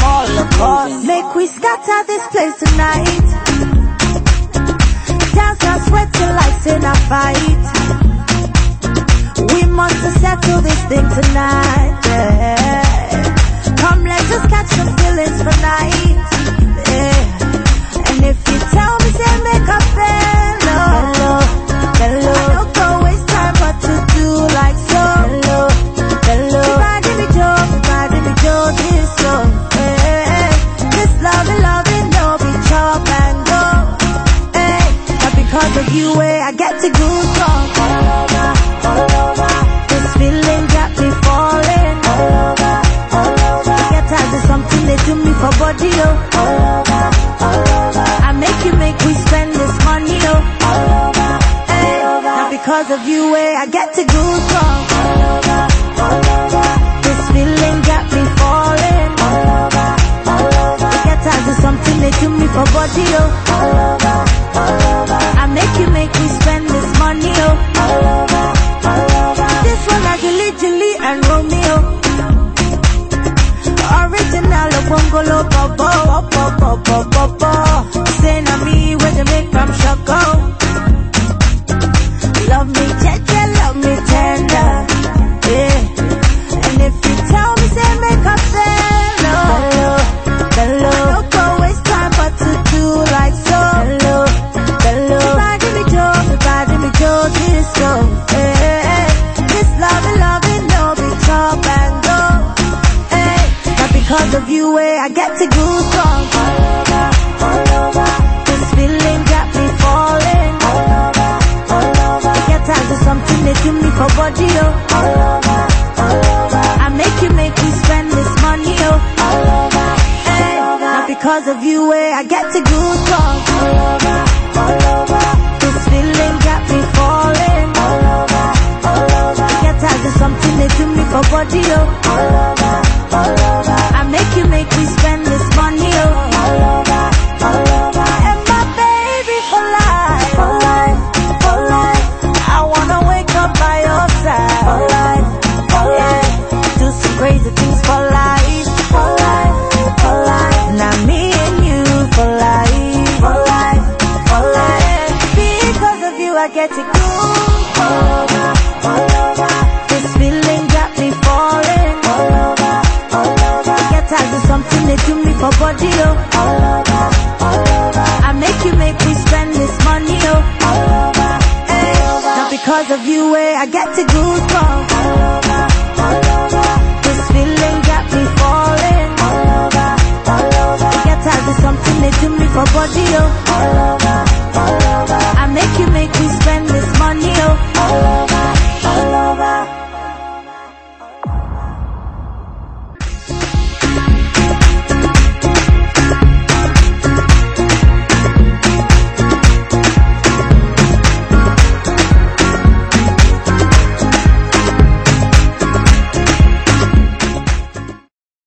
of course. Make we scatter this place tonight. Dance and sweat till I say a fight. But because of you, eh, I get to goosebumps all over, all over. This feeling got me falling all over, all over. Something they do me for body, oh. All over, all over. I make you make we spend this money, oh. All over, hey. Now because of you, eh, I get to goosebumps all over, all over. This feeling got me falling all over, all over. Something they do me for body, oh. All over, all over. I make you make me spend this money, oh. All all over. But because of you, eh, I get to go over. This feeling got me falling all over, over. Get tired of something they do me for body, oh. I make you make me spend this money, oh. Now because of you, eh, I get to all over. This feeling got me falling all over, over. Get tired of something they do me for body, oh. All over, all over. Make me spend because of you, eh, I get to goosebumps. This feeling got me falling all over, all over. Get tired of something they do me for body, oh. All over, all over.